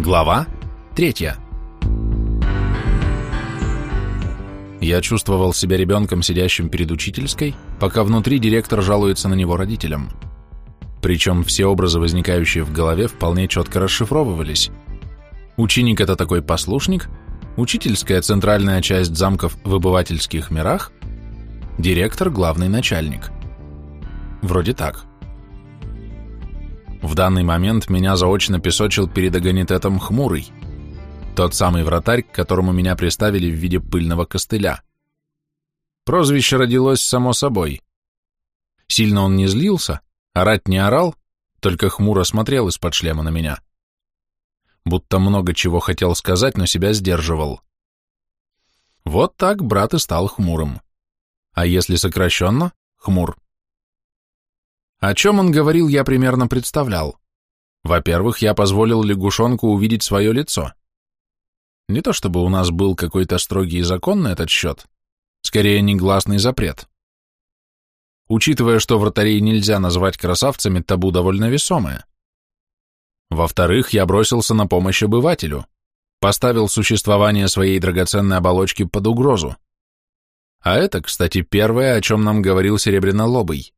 Глава третья. Я чувствовал себя ребенком, сидящим перед учительской, пока внутри директор жалуется на него родителям. Причем все образы, возникающие в голове, вполне четко расшифровывались. Ученик – это такой послушник, учительская центральная часть замков в обывательских мирах, директор – главный начальник. Вроде так. В данный момент меня заочно песочил перед агонитетом хмурый, тот самый вратарь, к которому меня приставили в виде пыльного костыля. Прозвище родилось само собой. Сильно он не злился, орать не орал, только хмуро смотрел из-под шлема на меня. Будто много чего хотел сказать, но себя сдерживал. Вот так брат и стал хмурым. А если сокращенно — хмур. О чем он говорил, я примерно представлял. Во-первых, я позволил лягушонку увидеть свое лицо. Не то чтобы у нас был какой-то строгий закон на этот счет, скорее негласный запрет. Учитывая, что вратарей нельзя назвать красавцами, табу довольно весомое. Во-вторых, я бросился на помощь обывателю, поставил существование своей драгоценной оболочки под угрозу. А это, кстати, первое, о чем нам говорил Серебрянолобый.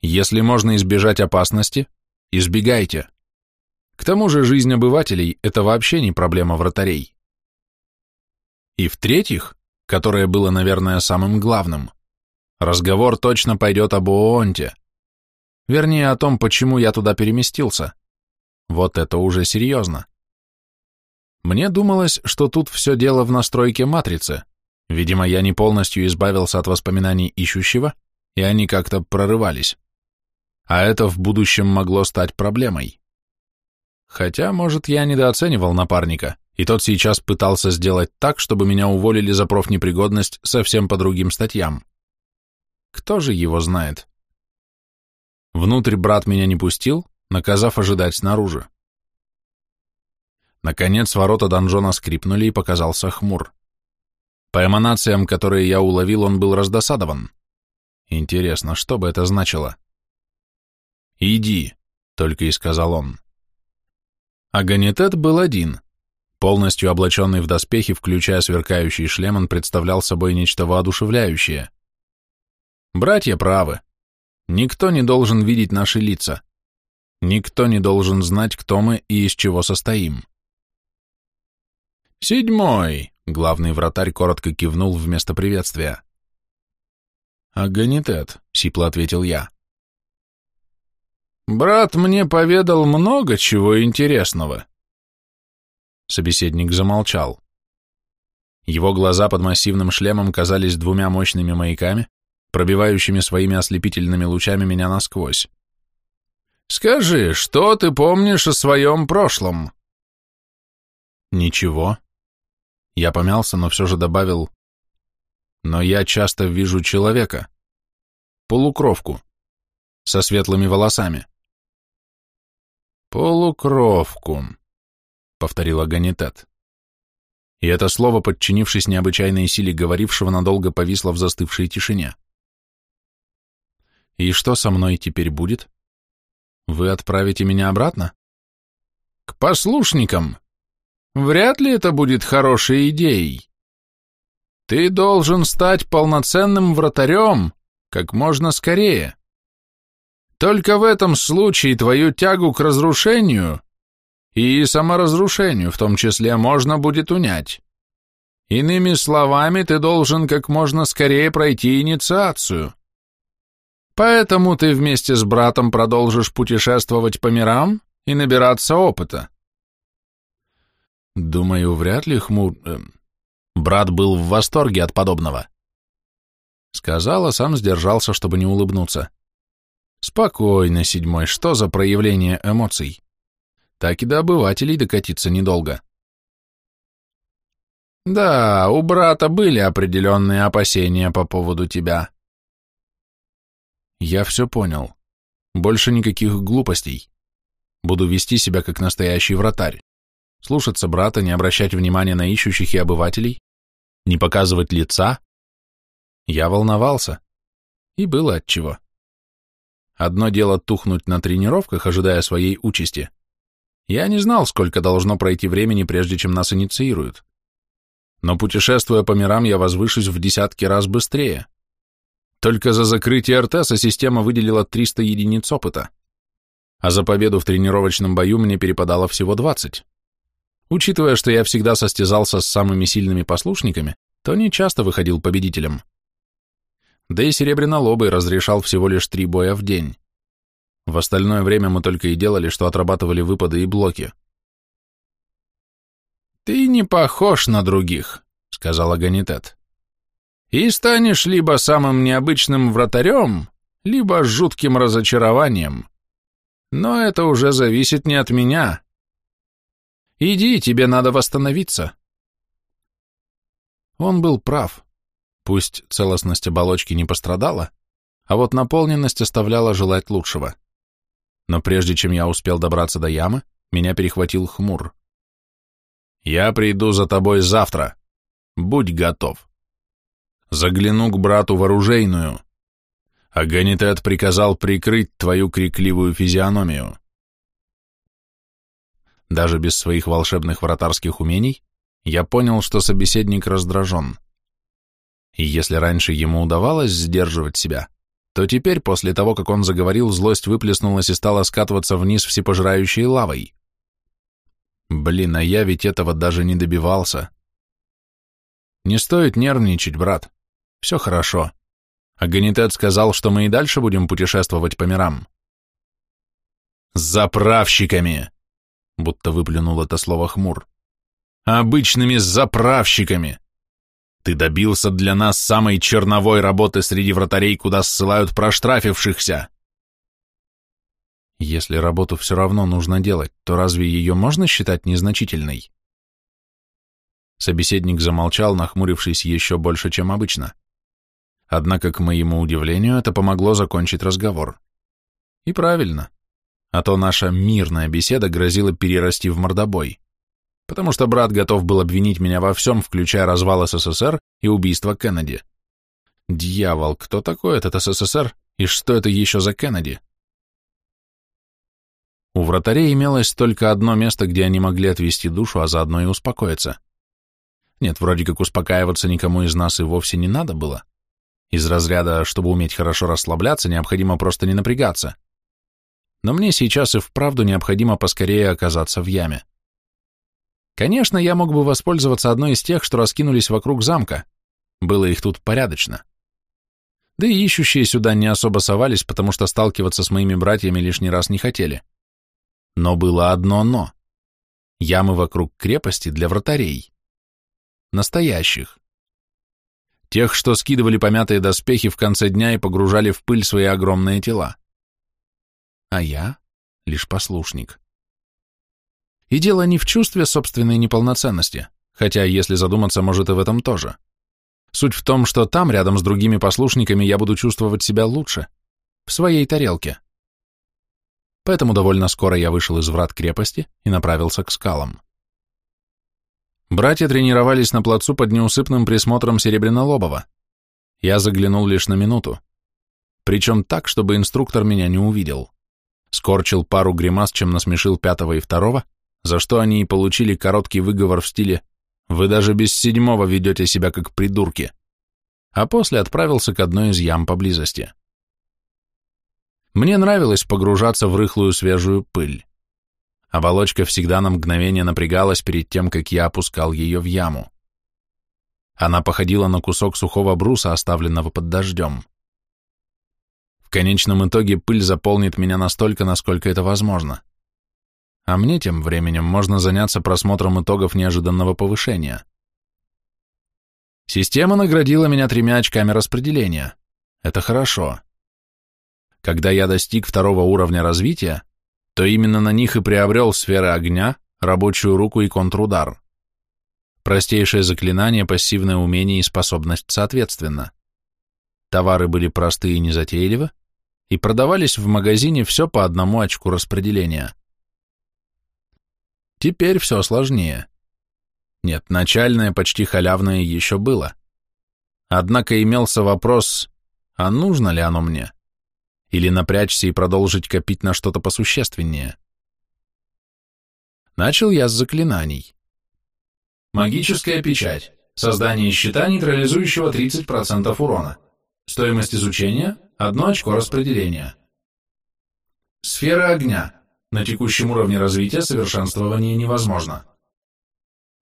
Если можно избежать опасности, избегайте. К тому же жизнь обывателей – это вообще не проблема вратарей. И в-третьих, которое было, наверное, самым главным, разговор точно пойдет об ООНте. Вернее, о том, почему я туда переместился. Вот это уже серьезно. Мне думалось, что тут все дело в настройке матрицы. Видимо, я не полностью избавился от воспоминаний ищущего, и они как-то прорывались а это в будущем могло стать проблемой. Хотя, может, я недооценивал напарника, и тот сейчас пытался сделать так, чтобы меня уволили за профнепригодность совсем по другим статьям. Кто же его знает? Внутрь брат меня не пустил, наказав ожидать снаружи. Наконец ворота донжона скрипнули, и показался хмур. По эманациям, которые я уловил, он был раздосадован. Интересно, что бы это значило? «Иди», — только и сказал он. Аганитет был один. Полностью облаченный в доспехи, включая сверкающий шлем, он представлял собой нечто воодушевляющее. Братья правы. Никто не должен видеть наши лица. Никто не должен знать, кто мы и из чего состоим. «Седьмой», — главный вратарь коротко кивнул вместо приветствия. «Аганитет», — сипло ответил я. Брат мне поведал много чего интересного. Собеседник замолчал. Его глаза под массивным шлемом казались двумя мощными маяками, пробивающими своими ослепительными лучами меня насквозь. «Скажи, что ты помнишь о своем прошлом?» «Ничего». Я помялся, но все же добавил, «Но я часто вижу человека, полукровку, со светлыми волосами». «Полукровку», — повторила Ганитет. И это слово, подчинившись необычайной силе говорившего, надолго повисло в застывшей тишине. «И что со мной теперь будет? Вы отправите меня обратно?» «К послушникам. Вряд ли это будет хорошей идеей. Ты должен стать полноценным вратарем как можно скорее». Только в этом случае твою тягу к разрушению и саморазрушению в том числе можно будет унять. Иными словами, ты должен как можно скорее пройти инициацию. Поэтому ты вместе с братом продолжишь путешествовать по мирам и набираться опыта. Думаю, вряд ли хмур... Э, брат был в восторге от подобного. Сказал, а сам сдержался, чтобы не улыбнуться. Спокойно, седьмой, что за проявление эмоций? Так и до обывателей докатиться недолго. Да, у брата были определенные опасения по поводу тебя. Я все понял. Больше никаких глупостей. Буду вести себя как настоящий вратарь. Слушаться брата, не обращать внимания на ищущих и обывателей, не показывать лица. Я волновался. И было отчего. Одно дело тухнуть на тренировках, ожидая своей участи, Я не знал, сколько должно пройти времени, прежде чем нас инициируют. Но путешествуя по мирам, я возвышусь в десятки раз быстрее. Только за закрытие Артеса система выделила 300 единиц опыта, а за победу в тренировочном бою мне перепадало всего 20. Учитывая, что я всегда состязался с самыми сильными послушниками, то не часто выходил победителем. Да и Серебрянолобый разрешал всего лишь три боя в день. В остальное время мы только и делали, что отрабатывали выпады и блоки. «Ты не похож на других», — сказал Аганитет. «И станешь либо самым необычным вратарем, либо жутким разочарованием. Но это уже зависит не от меня. Иди, тебе надо восстановиться». Он был прав. Пусть целостность оболочки не пострадала, а вот наполненность оставляла желать лучшего но прежде чем я успел добраться до ямы, меня перехватил хмур. «Я приду за тобой завтра. Будь готов. Загляну к брату в оружейную. Аганитет приказал прикрыть твою крикливую физиономию». Даже без своих волшебных вратарских умений я понял, что собеседник раздражен. И если раньше ему удавалось сдерживать себя, то теперь, после того, как он заговорил, злость выплеснулась и стала скатываться вниз всепожирающей лавой. Блин, а я ведь этого даже не добивался. Не стоит нервничать, брат. Все хорошо. Аганитет сказал, что мы и дальше будем путешествовать по мирам. «Заправщиками!» — будто выплюнул это слово хмур. «Обычными заправщиками! Ты добился для нас самой черновой работы среди вратарей, куда ссылают проштрафившихся. Если работу все равно нужно делать, то разве ее можно считать незначительной? Собеседник замолчал, нахмурившись еще больше, чем обычно. Однако, к моему удивлению, это помогло закончить разговор. И правильно, а то наша мирная беседа грозила перерасти в мордобой потому что брат готов был обвинить меня во всем, включая развал СССР и убийство Кеннеди. Дьявол, кто такой этот СССР и что это еще за Кеннеди? У вратарей имелось только одно место, где они могли отвести душу, а заодно и успокоиться. Нет, вроде как успокаиваться никому из нас и вовсе не надо было. Из разряда, чтобы уметь хорошо расслабляться, необходимо просто не напрягаться. Но мне сейчас и вправду необходимо поскорее оказаться в яме. Конечно, я мог бы воспользоваться одной из тех, что раскинулись вокруг замка. Было их тут порядочно. Да и ищущие сюда не особо совались, потому что сталкиваться с моими братьями лишний раз не хотели. Но было одно «но». Ямы вокруг крепости для вратарей. Настоящих. Тех, что скидывали помятые доспехи в конце дня и погружали в пыль свои огромные тела. А я лишь послушник. И дело не в чувстве собственной неполноценности, хотя, если задуматься, может и в этом тоже. Суть в том, что там, рядом с другими послушниками, я буду чувствовать себя лучше, в своей тарелке. Поэтому довольно скоро я вышел из врат крепости и направился к скалам. Братья тренировались на плацу под неусыпным присмотром Серебрянолобова. Я заглянул лишь на минуту. Причем так, чтобы инструктор меня не увидел. Скорчил пару гримас, чем насмешил пятого и второго, за что они и получили короткий выговор в стиле «Вы даже без седьмого ведете себя как придурки», а после отправился к одной из ям поблизости. Мне нравилось погружаться в рыхлую свежую пыль. Оболочка всегда на мгновение напрягалась перед тем, как я опускал ее в яму. Она походила на кусок сухого бруса, оставленного под дождем. В конечном итоге пыль заполнит меня настолько, насколько это возможно а мне тем временем можно заняться просмотром итогов неожиданного повышения. Система наградила меня тремя очками распределения. Это хорошо. Когда я достиг второго уровня развития, то именно на них и приобрел сферы огня, рабочую руку и контрудар. Простейшее заклинание, пассивное умение и способность соответственно. Товары были простые и незатейливы, и продавались в магазине все по одному очку распределения. Теперь все сложнее. Нет, начальное, почти халявное еще было. Однако имелся вопрос, а нужно ли оно мне? Или напрячься и продолжить копить на что-то посущественнее? Начал я с заклинаний. Магическая печать. Создание щита, нейтрализующего 30% урона. Стоимость изучения – одно очко распределения. Сфера огня. На текущем уровне развития совершенствование невозможно.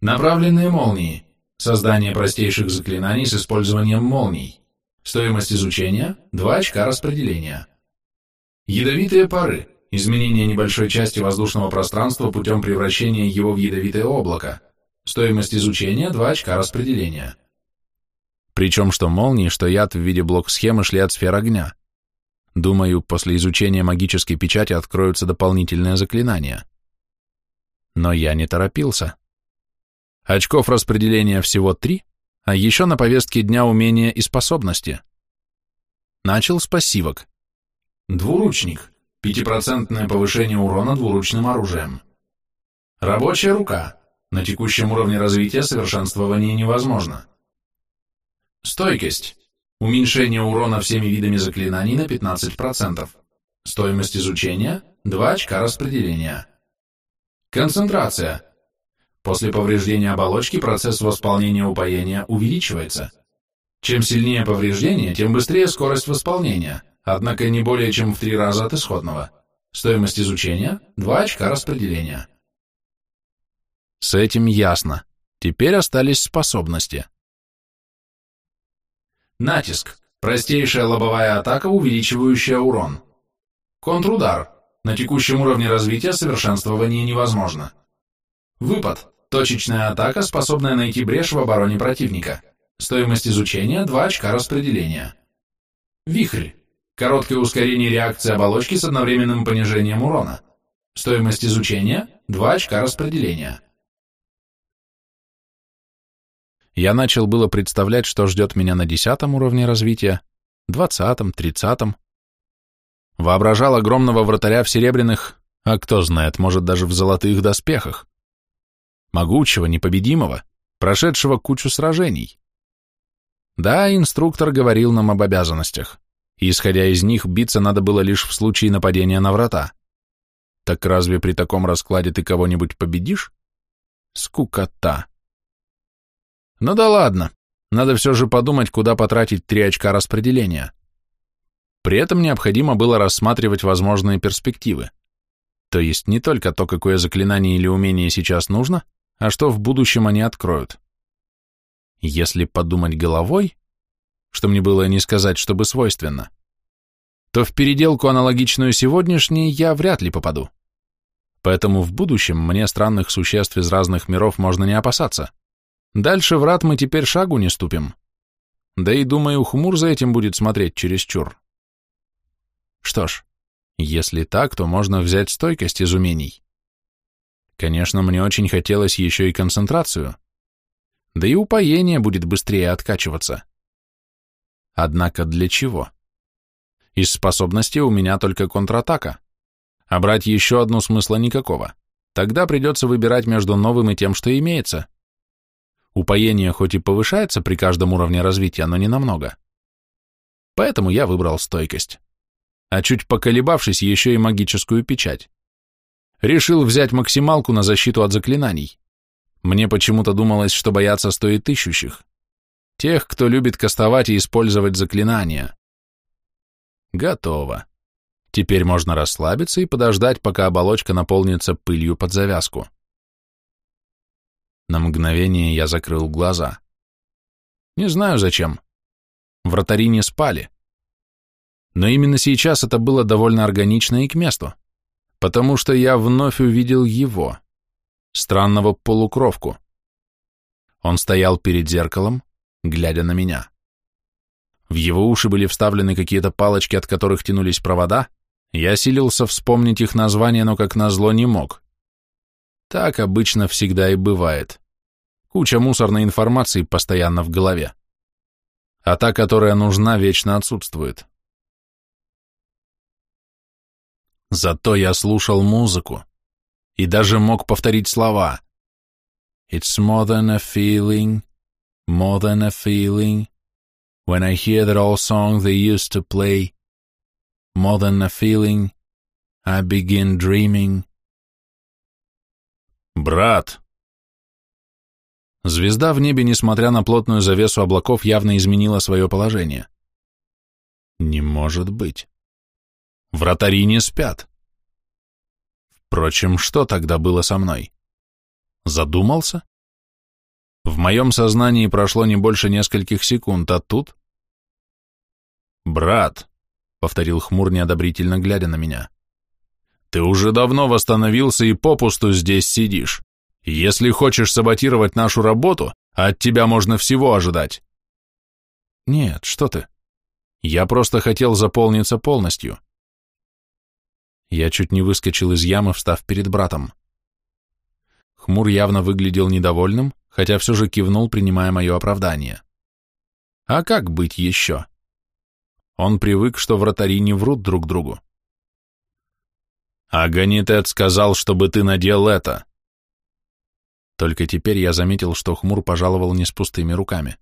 Направленные молнии. Создание простейших заклинаний с использованием молний. Стоимость изучения – 2 очка распределения. Ядовитые пары. Изменение небольшой части воздушного пространства путем превращения его в ядовитое облако. Стоимость изучения – 2 очка распределения. Причем что молнии, что яд в виде блок-схемы шли от сфер огня. Думаю, после изучения магической печати откроются дополнительные заклинания. Но я не торопился. Очков распределения всего три, а еще на повестке дня умения и способности. Начал с пассивок. Двуручник. Пятипроцентное повышение урона двуручным оружием. Рабочая рука. На текущем уровне развития совершенствование невозможно. Стойкость. Уменьшение урона всеми видами заклинаний на 15%. Стоимость изучения – 2 очка распределения. Концентрация. После повреждения оболочки процесс восполнения упоения увеличивается. Чем сильнее повреждение, тем быстрее скорость восполнения, однако не более чем в три раза от исходного. Стоимость изучения – 2 очка распределения. С этим ясно. Теперь остались способности. Натиск. Простейшая лобовая атака, увеличивающая урон. Контрудар. На текущем уровне развития совершенствование невозможно. Выпад. Точечная атака, способная найти брешь в обороне противника. Стоимость изучения – 2 очка распределения. Вихрь. Короткое ускорение реакции оболочки с одновременным понижением урона. Стоимость изучения – 2 очка распределения. Я начал было представлять, что ждет меня на десятом уровне развития, двадцатом, тридцатом. Воображал огромного вратаря в серебряных, а кто знает, может даже в золотых доспехах. Могучего, непобедимого, прошедшего кучу сражений. Да, инструктор говорил нам об обязанностях, исходя из них, биться надо было лишь в случае нападения на врата. Так разве при таком раскладе ты кого-нибудь победишь? Скукота. Ну да ладно, надо все же подумать, куда потратить три очка распределения. При этом необходимо было рассматривать возможные перспективы. То есть не только то, какое заклинание или умение сейчас нужно, а что в будущем они откроют. Если подумать головой, что мне было не сказать, чтобы свойственно, то в переделку, аналогичную сегодняшней, я вряд ли попаду. Поэтому в будущем мне странных существ из разных миров можно не опасаться. Дальше врат мы теперь шагу не ступим. Да и, думаю, хмур за этим будет смотреть чересчур. Что ж, если так, то можно взять стойкость из умений. Конечно, мне очень хотелось еще и концентрацию. Да и упоение будет быстрее откачиваться. Однако для чего? Из способностей у меня только контратака. А брать еще одну смысла никакого. Тогда придется выбирать между новым и тем, что имеется. Упоение хоть и повышается при каждом уровне развития, но не намного. Поэтому я выбрал стойкость. А чуть поколебавшись, еще и магическую печать. Решил взять максималку на защиту от заклинаний. Мне почему-то думалось, что бояться стоит ищущих. Тех, кто любит кастовать и использовать заклинания. Готово. Теперь можно расслабиться и подождать, пока оболочка наполнится пылью под завязку. На мгновение я закрыл глаза. Не знаю зачем. Вратари не спали. Но именно сейчас это было довольно органично и к месту, потому что я вновь увидел его, странного полукровку. Он стоял перед зеркалом, глядя на меня. В его уши были вставлены какие-то палочки, от которых тянулись провода, я силился вспомнить их название, но как назло не мог. Так обычно всегда и бывает. Куча мусорной информации постоянно в голове. А та, которая нужна, вечно отсутствует. Зато я слушал музыку и даже мог повторить слова. It's more than a feeling, more than a feeling, when I hear that old song they used to play. More than a feeling, I begin dreaming. «Брат!» Звезда в небе, несмотря на плотную завесу облаков, явно изменила свое положение. Не может быть. Вратари не спят. Впрочем, что тогда было со мной? Задумался? В моем сознании прошло не больше нескольких секунд, а тут... «Брат», — повторил хмур, неодобрительно глядя на меня, — «ты уже давно восстановился и попусту здесь сидишь. Если хочешь саботировать нашу работу, от тебя можно всего ожидать». «Нет, что ты. Я просто хотел заполниться полностью». Я чуть не выскочил из ямы, встав перед братом. Хмур явно выглядел недовольным, хотя все же кивнул, принимая мое оправдание. А как быть еще? Он привык, что вратари не врут друг другу. А Ганитет сказал, чтобы ты надел это. Только теперь я заметил, что Хмур пожаловал не с пустыми руками.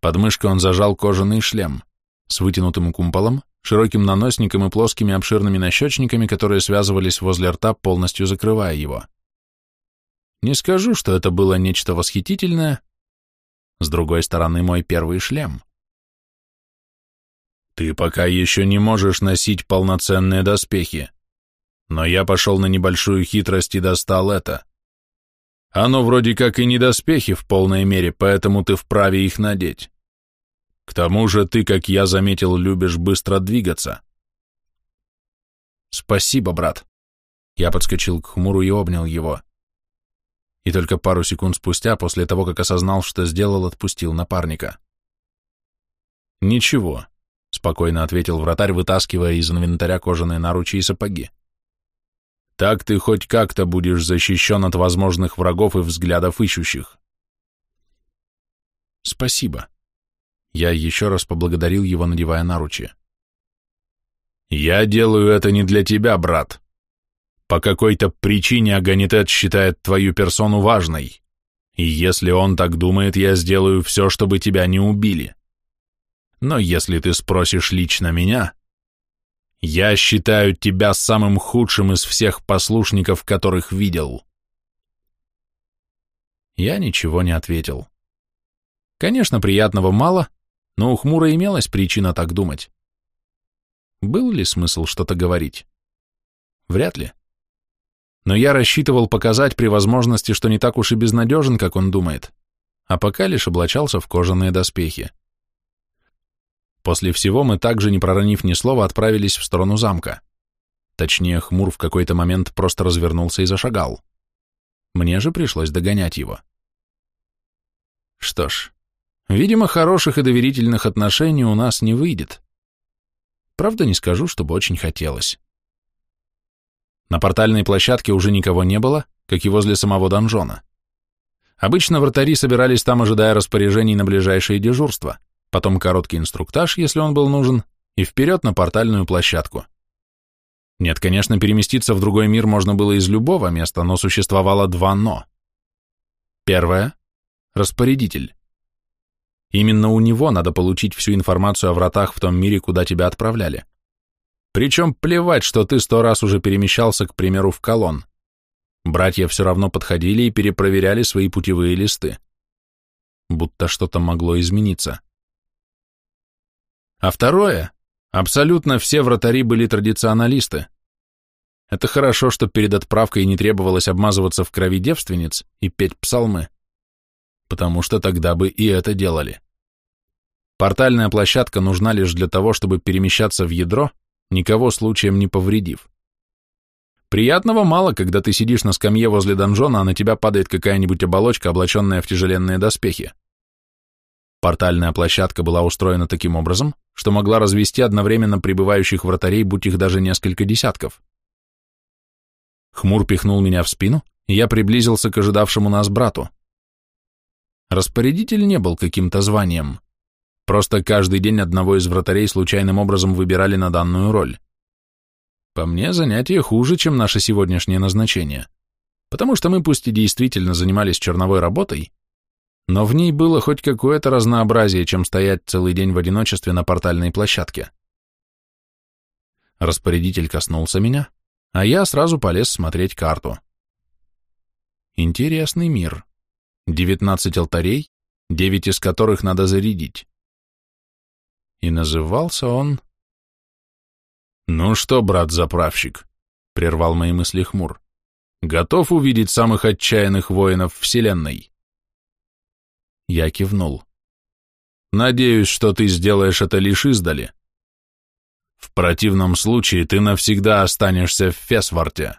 Под мышкой он зажал кожаный шлем с вытянутым кумполом, широким наносником и плоскими обширными нащечниками, которые связывались возле рта, полностью закрывая его. Не скажу, что это было нечто восхитительное. С другой стороны, мой первый шлем. Ты пока еще не можешь носить полноценные доспехи, но я пошел на небольшую хитрость и достал это. Оно вроде как и не доспехи в полной мере, поэтому ты вправе их надеть. К тому же ты, как я заметил, любишь быстро двигаться. Спасибо, брат. Я подскочил к хмуру и обнял его. И только пару секунд спустя, после того, как осознал, что сделал, отпустил напарника. Ничего, спокойно ответил вратарь, вытаскивая из инвентаря кожаные наручи и сапоги. Так ты хоть как-то будешь защищен от возможных врагов и взглядов ищущих. Спасибо. Я еще раз поблагодарил его, надевая наручи. Я делаю это не для тебя, брат. По какой-то причине Аганитет считает твою персону важной. И если он так думает, я сделаю все, чтобы тебя не убили. Но если ты спросишь лично меня, я считаю тебя самым худшим из всех послушников, которых видел. Я ничего не ответил. Конечно, приятного мало, но у Хмура имелась причина так думать. Был ли смысл что-то говорить? Вряд ли. Но я рассчитывал показать при возможности, что не так уж и безнадежен, как он думает, а пока лишь облачался в кожаные доспехи. После всего мы также, не проронив ни слова, отправились в сторону замка. Точнее, Хмур в какой-то момент просто развернулся и зашагал. Мне же пришлось догонять его. Что ж, видимо, хороших и доверительных отношений у нас не выйдет. Правда, не скажу, чтобы очень хотелось. На портальной площадке уже никого не было, как и возле самого донжона. Обычно вратари собирались там, ожидая распоряжений на ближайшее дежурство — потом короткий инструктаж, если он был нужен, и вперед на портальную площадку. Нет, конечно, переместиться в другой мир можно было из любого места, но существовало два «но». Первое – распорядитель. Именно у него надо получить всю информацию о вратах в том мире, куда тебя отправляли. Причем плевать, что ты сто раз уже перемещался, к примеру, в колонн. Братья все равно подходили и перепроверяли свои путевые листы. Будто что-то могло измениться. А второе, абсолютно все вратари были традиционалисты. Это хорошо, что перед отправкой не требовалось обмазываться в крови девственниц и петь псалмы, потому что тогда бы и это делали. Портальная площадка нужна лишь для того, чтобы перемещаться в ядро, никого случаем не повредив. Приятного мало, когда ты сидишь на скамье возле донжона, а на тебя падает какая-нибудь оболочка, облаченная в тяжеленные доспехи. Портальная площадка была устроена таким образом, что могла развести одновременно прибывающих вратарей, будь их даже несколько десятков. Хмур пихнул меня в спину, и я приблизился к ожидавшему нас брату. Распорядитель не был каким-то званием. Просто каждый день одного из вратарей случайным образом выбирали на данную роль. По мне, занятие хуже, чем наше сегодняшнее назначение, потому что мы пусть и действительно занимались черновой работой, но в ней было хоть какое-то разнообразие, чем стоять целый день в одиночестве на портальной площадке. Распорядитель коснулся меня, а я сразу полез смотреть карту. Интересный мир. Девятнадцать алтарей, девять из которых надо зарядить. И назывался он... «Ну что, брат-заправщик?» — прервал мои мысли хмур. «Готов увидеть самых отчаянных воинов Вселенной?» Я кивнул. «Надеюсь, что ты сделаешь это лишь издали. В противном случае ты навсегда останешься в Фесварте».